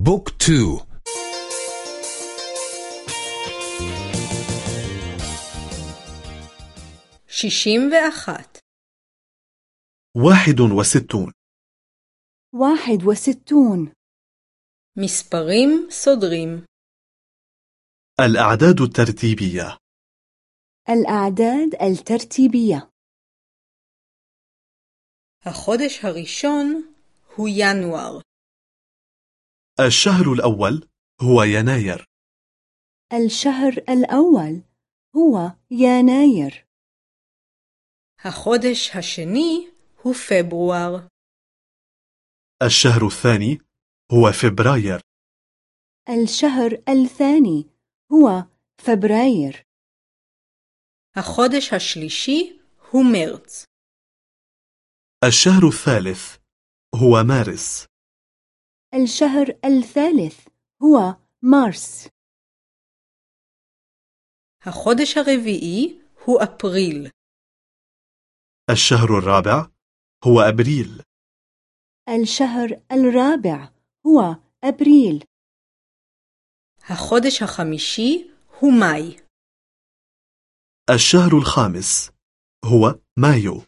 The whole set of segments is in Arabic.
بوك تو ششيم وأخات واحد وستون واحد وستون מספרים סודרים الأعداد الترتيبية الأعداد الترتيبية החודש הראשון הוא ינואר. الشهر الأول هو يناير الشهر الأول هو يناير החודש השני הוא פברואר. الشهر الثاني هو فبراير الشهر الثاني هو فبراير החודש השלישי הוא מרץ. الشهر الثالث هو مارس الشهر الثالث هو مارس החודש הרביעי הוא אפריל. الشهر الرابع هو أبريل الشهر الرابع هو أبريل החודש החמישי הוא מאי. الشهر الخامس هو مايو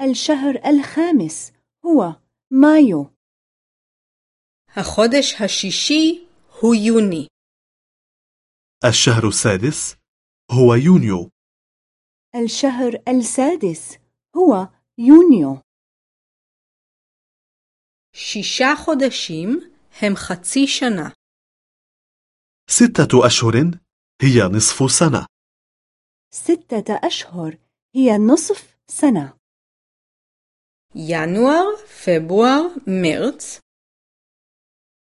الشهر الخامس هو مايو החודש השישי הוא יוני. الشهر السادس هو يونيو الشهر السادس هو يونيو שישה חודשים הם חצי שנה. ستة أشهر هي نصف سنة ستة أشهر هي نصف سنة ינואר, פברואר, מרץ,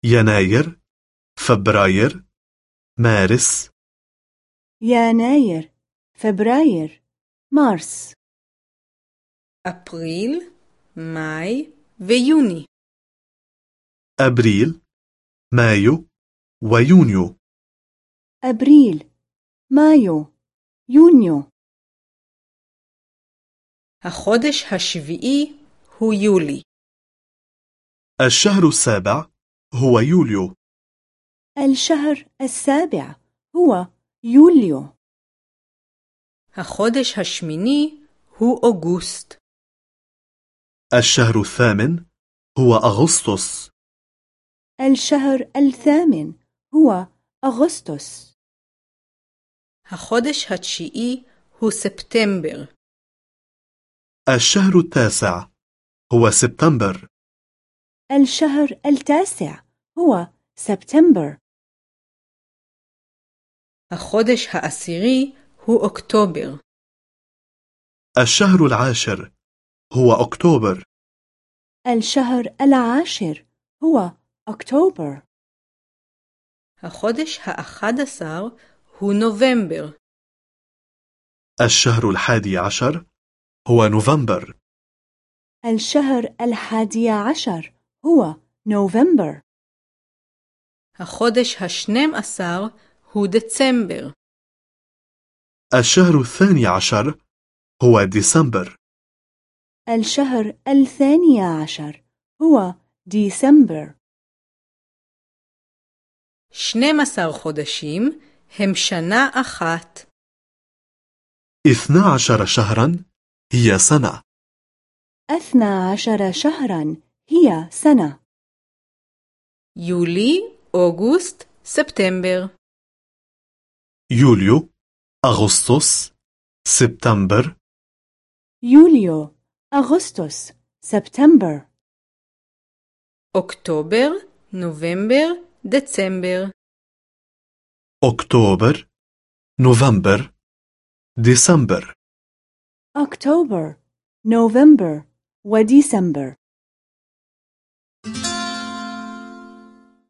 يناير فبراير مارس. يناير فبراير مارس. אפריל מאי ויוני أبريل مايو ويونيو. أبريل مايو يونيو. החודש השביעי הוא יולי. الشهر السابع هو يوليو الشهر السابع هو يوليو החודש השמיני הוא אוגוסט. الشهر الثامن هو أغسطس الشهر الثامن هو أغسطس החודש התשיעי הוא ספטמבר. الشهر التاسع هو سبتمبر الشهر التاسع هو سبتمبر החודש העשירי הוא אוקטובר. الشهر العاشر هو أكتوبر الشهر العاشر هو أكتوبر החודש האחד עשר הוא נובמבר. الشهر الحادي عشر هو نوفمبر الشهر الحادي عشر هو نوفمبر החודש השנים עשר הוא דצמבר. الشهر الثاني عشر هو ديسمبر الشهر الثاني عشر هو ديسمبر 12 חודשים הם שנה אחת. اثنا عشر شهرا هي سنة أثنى عشر شهرا هي سنة. يوليو أغسطس سبتمبر. يوليو أغسطس سبتمبر. يوليو أغسطس سبتمبر. أكتوبر نوفمبر ديسمبر. أكتوبر نوفمبر. ديسمبر. أكتوبر نوفمبر وديسمبر.